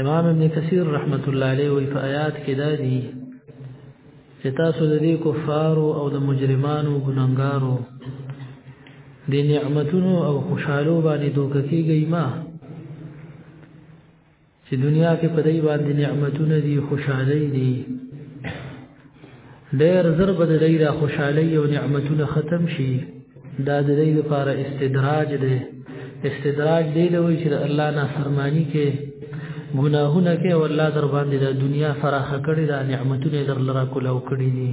امام ابن کثیر رحمت الله علیه وی فآیات کې دا دي چې تاسو د دې کفارو او د مجرمانو ګناګارو د نعمتونو او خوشحالو باندې دوک کېږي ما چې دنیا کې په دې باندې نعمتونه دي خوشحالي دي ډېر زر به د دی را خوشحالۍ او نعمتونه ختم شي دا د دی لپاره استدراج دی استدراج دی له وی چې الله نافرمانی کې ګناهونه کې او الله در باندې د دنیا فراخ کړی دا نعمتونه در لرا کولاو کړی دي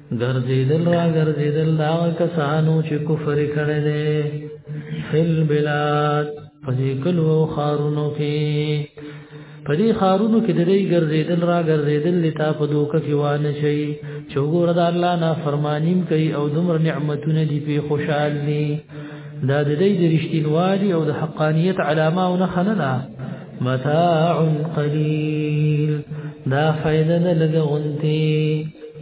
ګرځیدل را ګرځیدل دا کسانو چې کفر کړي دي فل بلاد پدې کلو خارونو کې پدې خارونو کې د دې ګرځیدل را ګرځیدل لتا په دوکه کې وانه شي چې ګور د الله نه فرمانیم کوي او دمر نعمتونه دي په خوشحال دي دا د دې د رښتینوالي او د حقانیت علامه او نه خننه متاع قلیل دا فائدہ نه لګونتي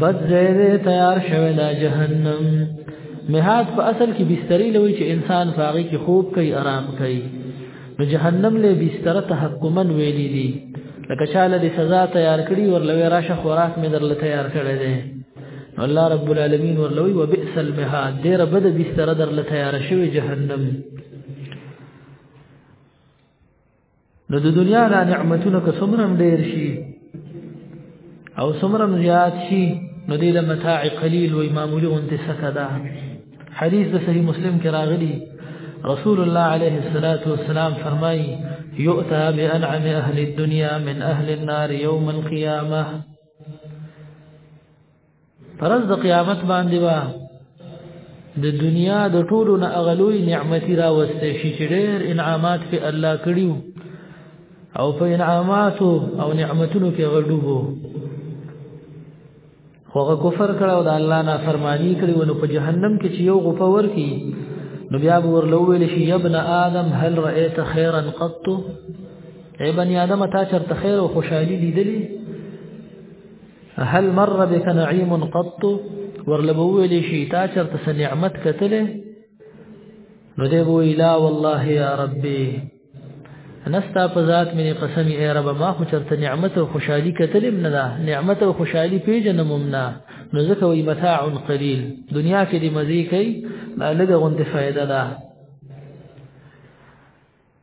بد زیره تیار شوه دا جهنم مهاد په اصل کې بستری لوي چې انسان فاغي کې خوب کوي آرام کوي نو جهنم له بستر تحکما ویلي دي لکه شاله د سزا تیار کړي ورلوي راشه خوراک مې درل تیار کړی دی الله رب العالمین ورلوي وبئس المهاد ډیر بد بستر درل تیار شوی جهنم نو د دنیا د نعمتونو که څومره ډیر شي او څومره زیات شي نو دې له متاع قلیل و معمولی غونته سکه ده حدیث د صحیح مسلم کې راغلی رسول الله عليه الصلاة والسلام فرمای يؤتى بأنعم أهل الدنيا من أهل النار يوم القيامة پرز د قیامت باندې با د دنیا د ټولو نه اغلوی نعمت را وسته شي چې ډېر انعامات په الله کړیو او په انعامات او نعمتونو کې غړډوبو خوغه کفر کړو د الله نه فرمانی کړو نو په جهنم کې چې یو غفور ورکی نو بیا ور لوول شي یا ابن ادم هل رايت خيرا قط ای بنی ادم تا چرته خیر او خوشحالي لیدلی هل مر بك نعيم قط ورلبوه لي شي تا چرته سنعمت کتله نو دی بو الا والله يا ربي نستا په ذات مې قسم ای رب ما خو چرته نعمت او خوشحالي کتلم نه ده نعمت او خوشحالي پیژنم نه نو ځکه وي متاع قليل دنیا کې دې مزي کوي لږه غونډه فائدہ ده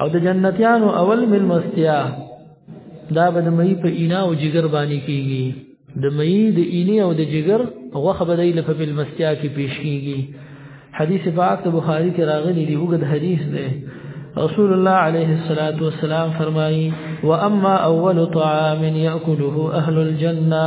او د جنتیانو اول ملمستیا دا به د مې په اینا او جګر باندې کیږي د مې د اینې او د جګر غوخه به د ایله په ملمستیا کې پیش کیږي حدیث پاک ته بخاری کې راغلی دی وګد حدیث دی رسول الله عليه الصلاة والسلام فرمایي واما اول طعام ياكله اهل الجنه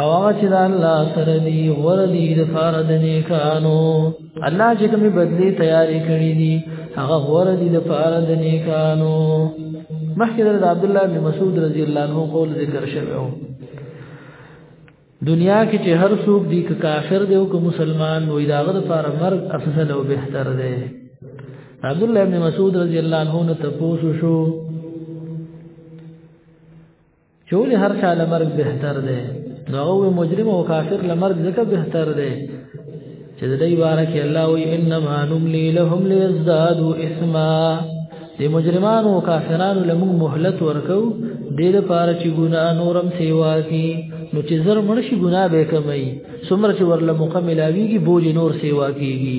او هغه چې د الله سره دی غور دی د فار د نیکانو الله چې کومې بدلی تیاری کړې دي هغه غور دی د فار د نیکانو مخکې د عبد الله بن مسعود رضی الله عنه قول ذکر شوی و دنیا کې چې هر څوک دی که کافر دی او که مسلمان وي داغه د فار مرګ افضل او بهتر دی عبد الله بن مسعود رضی الله عنه ته پوښتنه شو چې ولې هر چا لمرګ بهتر دی نو هغه مجرم او کافر لمرګ ځکه بهتر دی چې د دې باره کې الله وی انما نملي لهم ليزدادوا اثما د مجرمانو او کافرانو لمو مهلت ورکو د دې لپاره چې ګناه نورم سیوا کی نو چې زر مرشي ګناه به کمي سمر چې ورله مکملاویږي بوج نور سیوا کیږي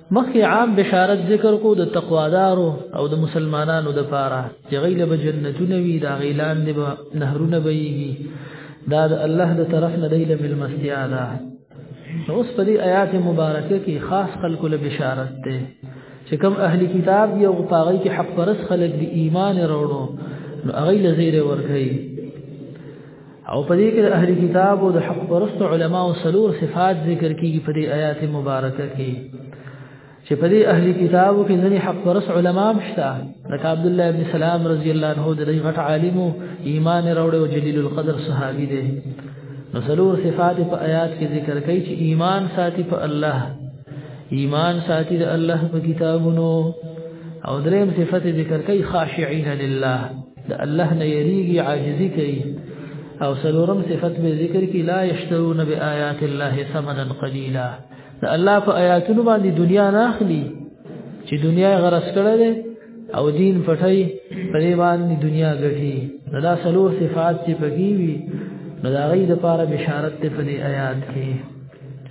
مخکې عام بشارت ذکر کو د تقوادارو او د مسلمانانو د پاره چې غیله به جنتونه وي دا غیلان دی به نهرونه به یي دا د الله د طرف نه دی له ملمستیا ده اوس په دې آیات مبارکه کې خاص خلکو له بشارت ده چې کوم اهلی کتاب دی او پاغي کې حق پرس خلک دی ایمان وروړو نو غیله زیره ورکړي او په دې کې د اهل کتاب او د حق پرست علما او سلور صفات ذکر کیږي په دې آیات مبارکه کې چې په دې اهل کتاب کې ځنې حق پرست علما مشته لکه عبد الله ابن سلام رضی الله عنه د دې غټ عالم ایمان راوړ او جلیل القدر صحابي دی نو سلور صفات په آیات کې ذکر کوي چې ایمان ساتي په الله ایمان ساتي د الله په کتابونو او دریم صفت ذکر کوي خاشعين لله د الله نه یریږي عاجزي کوي او سلورم صفت به ذکر کی لا یشترون بیاات الله ثمنا قلیلا د الله په آیاتونو باندې دنیا نه اخلي چې دنیا غرس کړه ده او دین پټي په دې باندې دنیا ګټي دا سلور صفات چې پکې وي نو دا غي د پاره بشارت ته په دې آیات کې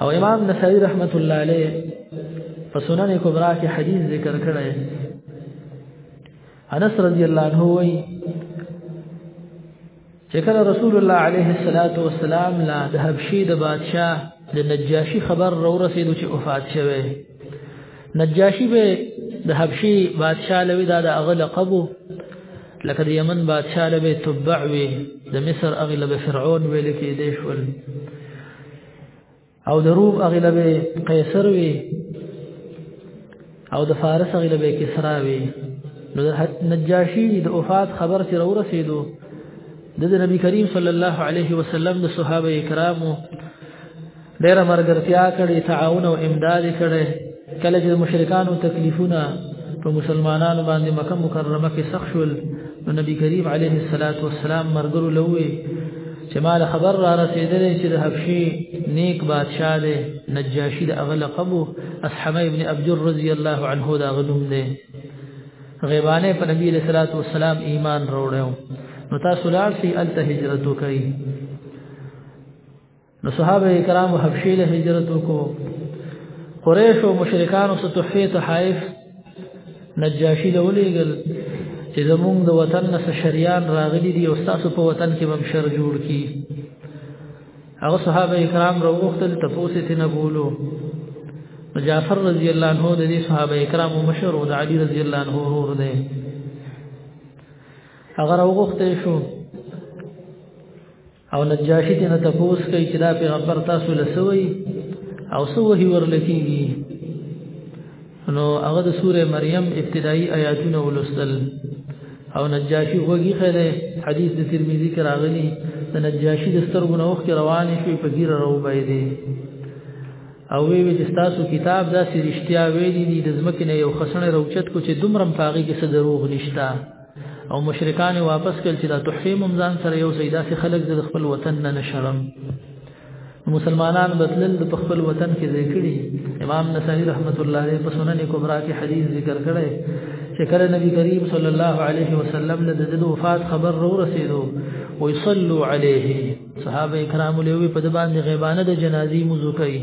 او امام نسائی رحمت الله علیه په سنن کبرا کې حدیث ذکر کړی انس رضی الله عنه وی چې کله رسول الله علیه الصلاۃ والسلام لا د حبشي د بادشاه د نجاشي خبر را ورسېدو چې وفات شوه نجاشي به د حبشي بادشاه لوي دا د هغه لقب لکه د یمن بادشاه لوي تبع وي د مصر اغلب فرعون ویل کېدې شول او د روم اغلبه قیصر وی او د فارس اغلبه کسرا وی نو د نجاشی د وفات خبر سره ورسېدو د نبی کریم صلی الله علیه وسلم د صحابه کرامو ډېر مرګرتیا کړې تعاون او امداد کړې کله چې مشرکانو تکلیفونه په مسلمانانو باندې مکه مکرمه کې سخت شول نو نبی کریم علیه الصلاۃ والسلام مرګرو لوي چې مال خبر را رسیدلې چې د حبشي نیک بادشاہ دی نجاشی د اغل قبو اصحاب ابن ابجر رضی الله عنه دا غنوم دی غیبانه په نبی علیہ الصلوۃ والسلام ایمان وروړو نو تاسو لار سي الته هجرت وکړي نو صحابه کرام حبشي له هجرت وکړو قریش او مشرکان او تحفه تحائف نجاشي له ولېګل چې زمونږ د وطن نه شریان راغلي دي او تاسو په وطن کې بم شر جوړ کی هغه صحابه کرام راوختل تفوسه تنه بولو جعفر رضی الله عنه د دې صحابه کرام مشر او د علي رضی الله عنه ورور دی هغه راوغخته شو او نجاشی ته تپوس کوي چې دا پیغمبر تاسو لسوي او سو وحي ورلکېږي نو هغه د سوره مریم ابتدایي آیاتونه ولوستل او نجاشی وګي خله حدیث د ترمذی کې راغلی د نجاشی د سترګو نوخ کې روان شي په ګیره راو بایدي او وی وی تاسو کتاب دا سرشتیا ویلی دي د زمکه نه یو خسن روچت کو چې دومره پاغي کې څه دروغ نشتا او مشرکان واپس کړ چې دا تحریم هم ځان سره یو سیدا سي خلک د خپل وطن نه نشرم مسلمانان بتلل د خپل وطن کې ځای کړي امام نسائی رحمت الله علیه په سنن کبرا کې حدیث ذکر کړي چې کله نبی کریم صلی الله علیه وسلم له د وفات خبر رو رسیدو ويصلوا عليه صحابه کرام له وی په د باندې غیبانه د جنازي موضوع کوي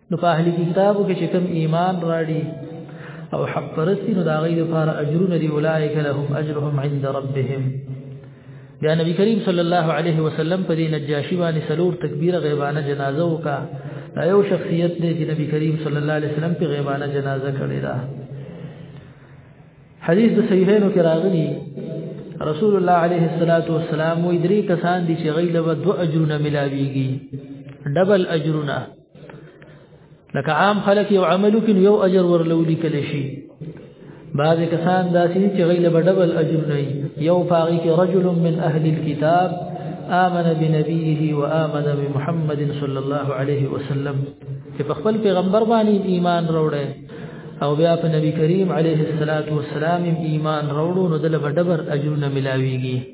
نو په اهل کتابو کې چې کوم ایمان راړي او حق پرستی نو دا غي لپاره اجرونه دی اولایک لهم اجرهم عند ربهم بیا نبی کریم صلی الله علیه وسلم په دې نجاشی باندې سلور تکبیر غیبانه جنازه وکا دا یو شخصیت دی چې نبی کریم صلی الله علیه وسلم په غیبانه جنازه کړی دا حدیث د صحیحینو کې راغلی رسول الله علیه الصلاۃ والسلام وی درې کسان دي چې غیله و دو اجرونه ملاویږي ډبل اجرونه لکه عام خلک یو عملو کې یو اجر ورلو لیکل شي بعض کسان داسې چې غیله بدبل اجر نه یو فاغی کې رجل من اهل الكتاب آمن بنبيه وآمن بمحمد صلى الله عليه وسلم چې په خپل پیغمبر باندې ایمان وروړي او بیا په نبی کریم علیه الصلاۃ والسلام ایمان وروړو نو دله بدبر اجر نه ملاويږي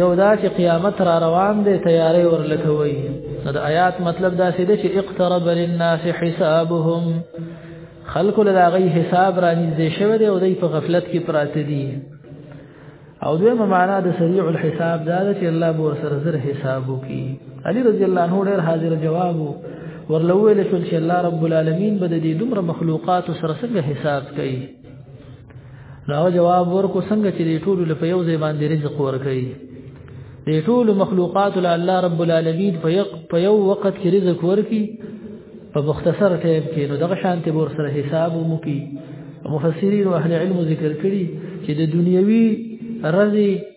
یو دا چې قیامت را روان دی تیارې ورلکوي نو د آیات مطلب دا سي چې اقترب للناس حسابهم خلق له غي حساب را نږدې شوی دی او دوی په غفلت کې پراته دي او دویمه معنا د سریع الحساب دا ده چې الله به سره زر حساب وکي علي رضی الله عنه ډېر حاضر جواب ورلوې له چې الله رب العالمین به د دې دومره مخلوقات سره څنګه حساب کوي دا جواب ورکو څنګه چې دې ټول په یو ځای باندې رزق ورکړي دې ټول مخلوقات له الله رب العالمین په یو وخت کې رزق ورکړي په مختصر ټیم کې نو دغه شانته بور سره حساب مو کی مفسرین او اهل علم ذکر کړي چې د دنیوي رزق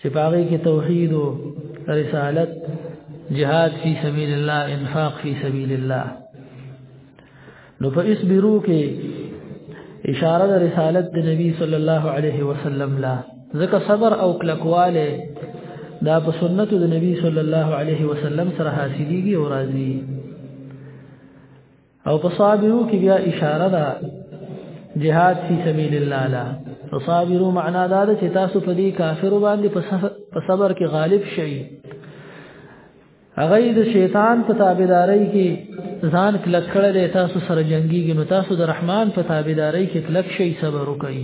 چې پاره کې توحید او رسالت جهاد فی سبیل الله انفاق فی سبیل الله نو په اسبرو کې اشاره د رسالت د نبی صلی الله علیه وسلم لا ځکه صبر او کلکواله دا په سنت د نبی صلی الله علیه وسلم سره حاصلېږي او راځي او په صابرو کې بیا اشاره ده جهاد فی سبیل الله لا فصابروا معنا دا ده چې تاسو په دې کافر باندې په صبر کې غالب شئ هغه د شیطان په تابعداري کې ځان کلک کړل تاسو سره جنگيږي نو تاسو د رحمان په تابعداري کې کلک شئ صبر وکړئ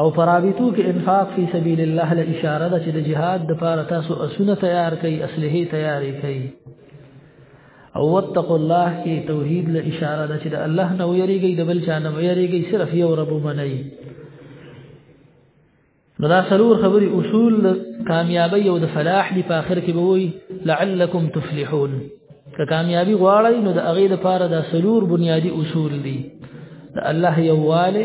او فرابطو کې انفاق فی سبیل الله له اشاره ده چې د جهاد د پاره تاسو اسونه تیار کړئ اصله تیار کړئ او واتقوا الله کې توحید له اشاره ده چې د الله نه ویریږي د بل چا نه ویریږي صرف یو رب منئ نو دا سلور خبري اصول کامیابی او د فلاح دی په اخر کې به وي لعلکم تفلحون که کامیابی غواړئ نو د اغه د پاره دا سلور بنیادی اصول دي د الله یواله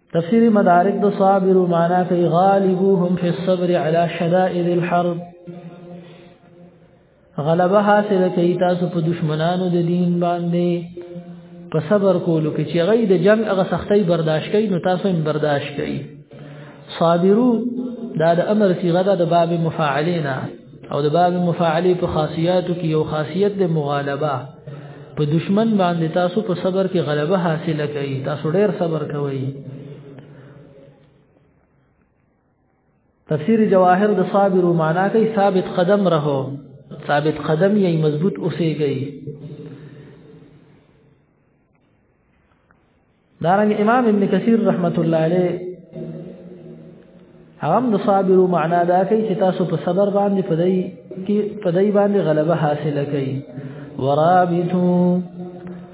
تفسیر مدارک د صابر معنا کوي غالبوهم فی الصبر علی شدائد الحرب غلبه حاصل کوي تاسو په دشمنانو د دین باندې په صبر کولو کې چې غي د جنگ هغه سختۍ برداشت کوي نو تاسو هم برداشت کوي صابرو دا د امر صيغه ده د باب مفاعلینا او د باب مفاعلی په خاصیاتو کې یو خاصیت د مغالبه په دشمن باندې تاسو په صبر کې غلبه حاصله کړئ تاسو ډیر صبر کوئ تفسیر جواهر د صابر معنا کوي ثابت قدم رهو ثابت قدم یې مضبوط اوسېږي دارنګ امام ابن کثیر رحمت الله علیه هغه د صابر معنا دا کوي چې تاسو په صبر باندې پدای کې پدای باندې غلبه حاصله کړئ ورابطو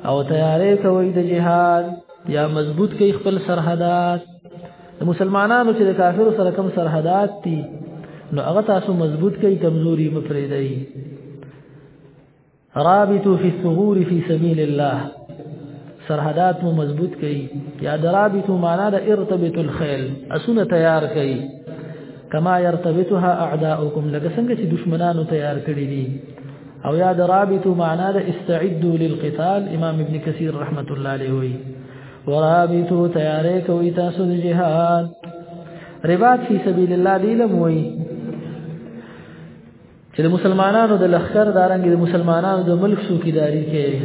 او تیارې کوي د جهاد یا مضبوط کوي خپل سرحدات د مسلمانانو چې د کافرو سره کم سرحدات دي نو هغه تاسو مضبوط کوي کمزوري مفریدای رابطو فی الثغور فی سبیل الله سرحدات مو مضبوط کړئ یا درابطو معنا د ارتبط الخيل اسونه تیار کړئ کما يرتبطها اعداؤكم لکه څنګه چې دشمنانو تیار کړی دي او یا درابط معنا د استعدوا للقتال امام ابن کثیر رحمت الله علیه وی ورابطو تیارې کوي تاسو د جهاد رباط فی سبیل الله دی لموي چې د مسلمانانو د لخر دارنګ د مسلمانانو د ملک سوکیداری کوي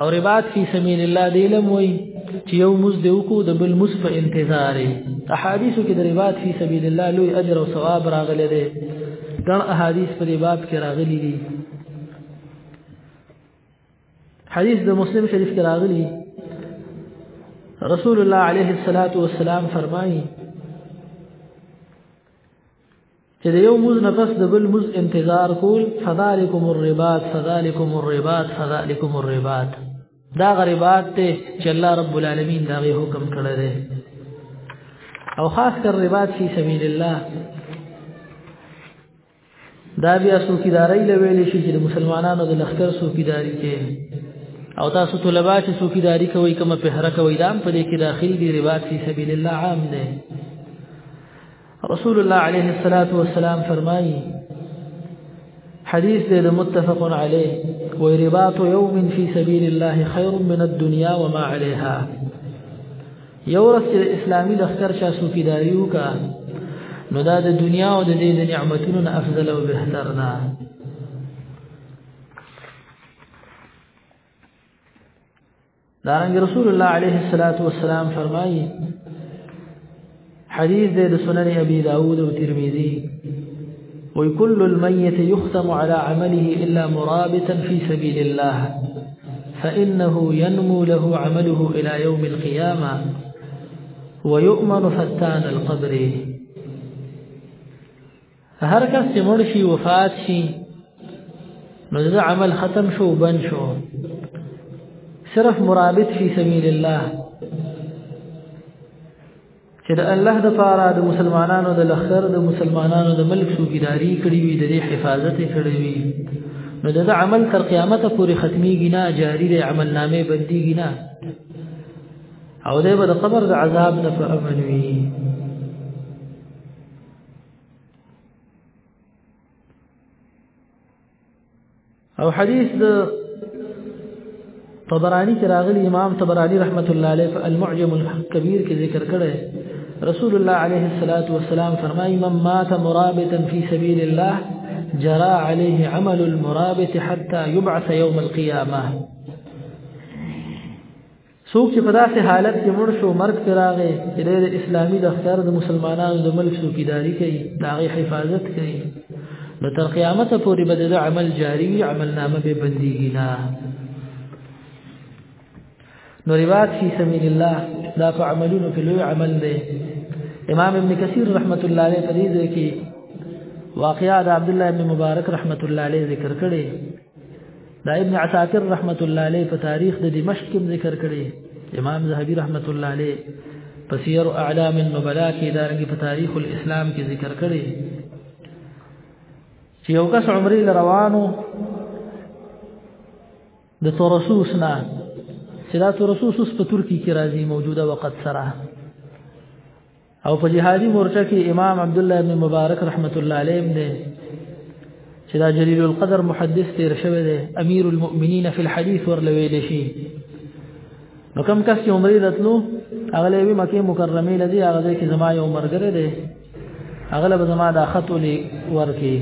او رباط فی سبیل الله دی لموي چې یو مز دی وکړو د بل مز په انتظار احادیثو کې د رباط فی سبیل الله لوی اجر او ثواب راغلی دی ګڼ احادیث په باب کې راغلي دي حدیث د مسلم شریف کې راغلي رسول الله عليه الصلاة والسلام فرمایي چې د یو موز نه پس د بل موز انتظار کول فذالکم الرباط فذالکم الرباط فذالکم الرباط دا غریبات ته چې الله رب العالمین دا غي حکم کړی دی او خاص کر رباط فی سبیل الله دا بیا سوکیداری لویل شي چې مسلمانانو د لخر سوکیداری کې او تاسو طلبه چې سوکیداری کوي کومه په هر کوي دام په دې کې داخل دی رباط فی سبیل الله عام دی رسول الله عليه الصلاة والسلام فرمایي حديث ده متفق عليه ورباط يوم في سبيل الله خير من الدنيا وما عليها يورث الاسلامي لخر شا سوفي داريو کا نو دا د دنیا او د دې د نعمتونو نه افضل او بهتر ده دارنګ رسول الله عليه الصلاه والسلام فرمایي حدیث د سنن ابي داود او ترمذي وكل الميت يختم على عمله إلا مرابطا في سبيل الله فإنه ينمو له عمله إلى يوم القيامة ويؤمن فتان القبر هر کس چې مړ شي وفات شي نو د عمل ختم شو بن شو صرف مرابط فی سبیل الله چې د الله د پاره د مسلمانانو د لخر د مسلمانانو د ملک سوګیداری کړی وي د دې حفاظت کړی وي نو د عمل تر قیامت پورې ختميږي نه جاری د عمل نامې بنديږي نه او دې به د قبر د عذاب نه په امن وي او حدیث د طبرانی کې راغلی امام طبرانی رحمت الله علیه په المعجم الكبير کې ذکر کړی رسول الله عليه الصلاة والسلام فرمای من مات مرابطا في سبيل الله جرى عليه عمل المرابط حتى يبعث يوم القيامة څوک چې په داسې حالت کې مړ شو مرګ پر راغی چې د اسلامي لښکر د مسلمانانو د ملک څوکیداری کوي د هغې حفاظت کوي نو تر قیامت پورې به د عمل جاری وي عمل نامه به بندیږي نه نو روایت فی سبیل الله دا په عملونو کې لوی عمل دی امام ابن کثیر رحمت الله علیه په دې ځای کې واقعا د عبد الله ابن مبارک رحمت الله علیه ذکر کړي دا ابن عساکر رحمت الله علیه په تاریخ د دمشق کې ذکر کړي امام زهبي رحمت الله علیه په سیر اعلام النبلاء کې دا رنګ په تاریخ الاسلام کې ذکر کړي چې یو کس عمرې روانو د تورسوس نه چې دا تورسوس په ترکی کې راځي موجوده وخت سره او په جهادي مورچه کې امام عبد الله بن مبارک رحمت الله علیه دی چې دا جلیل القدر محدث تیر شوی دی امیر المؤمنین فی الحديث ورلوي دی شي نو کوم کس چې عمرې راتلو هغه له مکه مکرمه لدی هغه کې زما یو مرګره دی هغه له زما د خط ولي ورکی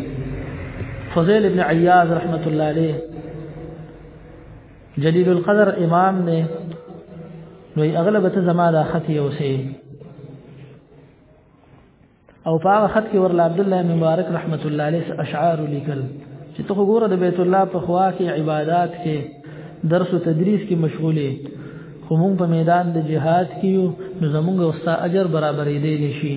فضیل ابن عیاض رحمت الله علیه جلیل القدر امام دی نو اغلب ته زما د خط یو سي او په هغه خط کې ورله عبد الله مبارک رحمت الله علیه اشعار لیکل چې ته وګوره د بیت الله په خوا کې عبادت کې درس او تدریس کې مشغوله خو مونږ په میدان د جهاد کې یو نو زمونږ او ستا اجر برابرې دی نشي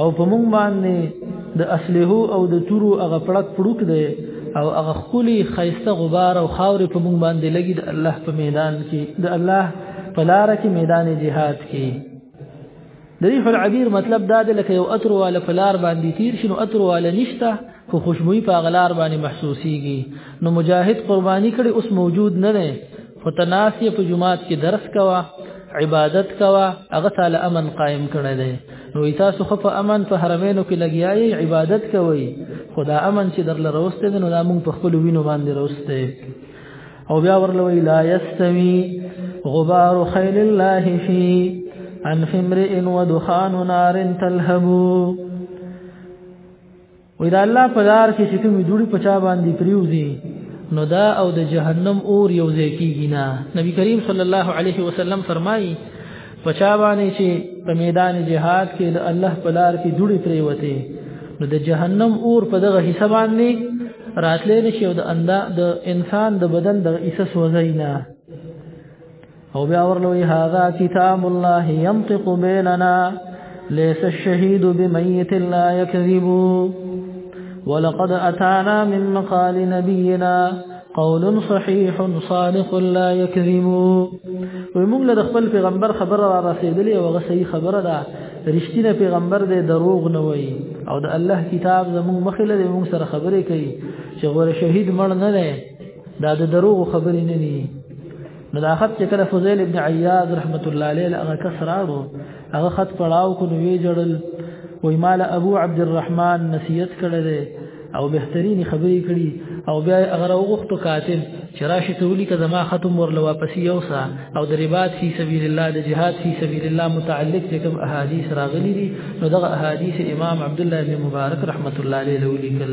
او په مونږ باندې د اصله او د تورو هغه پړک پړوک دی او هغه خولي خيسته غبار او خاورې په مونږ باندې لګي د الله په میدان کې د الله په لار کې میدان جهاد کې د ریح العبیر مطلب دا دی لکه یو اتر والا په لار باندې تیر شنو اتر والا نشته خو خوشبوئی په غلار باندې محسوسيږي نو مجاهد قرباني کړي اوس موجود نه نه خو ته ناس یې په جماعت کې درس کوه عبادت کوه هغه تعالی امن قائم کړی دی نو تاسو خو په امن په حرمینو کې لګیایي عبادت کوي خدا امن چې درل روسته دی نو دا موږ په خپل وینو باندې روسته او بیا ورلوي لا یستوي غبار خیل الله فی انف امرئ ودخان نار تلهبو وې دا الله په لار کې چې کوم دوړي پچا باندې پریوزي نو دا او د جهنم اور یو ځای کیږي نه نبی کریم صلی الله علیه وسلم فرمایي پچا باندې چې په میدان جهاد کې د الله په لار کې دوړي پریوته نو د جهنم اور په دغه حصہ باندې راتلې نشي او د اندا د انسان د بدن د حصہ سوځي نه او بیا ورلوی هاذا کتاب الله ينطق بيننا ليس الشهيد بميت لا يكذب ولقد أتانا من مقال نبينا قول صحيح صادق لا يكذب وموږ له خپل پیغمبر خبره را رسیدلې او هغه صحیح خبره ده رښتینه پیغمبر دې دروغ نه وایي او د الله کتاب زموږ مخې له موږ سره خبرې کوي چې غوړ شهید مړ نه دی دا د دروغ خبرې نه دي نو دا خط چې کله فضیل ابن عیاض رحمت الله علیه هغه کسرارو هغه خط پړاو کو نو وی جړل وای مال ابو عبد الرحمن نصیحت کړه دې او بهترین خبرې کړي او بیا هغه وغوښتو کاتب چې راشي تولی که زما ختم ورل واپس یوسا او د رباط فی سبیل الله د جهاد فی سبیل الله متعلق چې کوم احادیث راغلي دي نو دغه احادیث امام عبد الله بن مبارک رحمت الله علیه ولیکل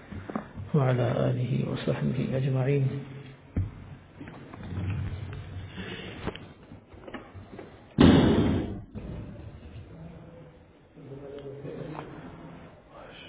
وعلى آله وصحبه أجمعين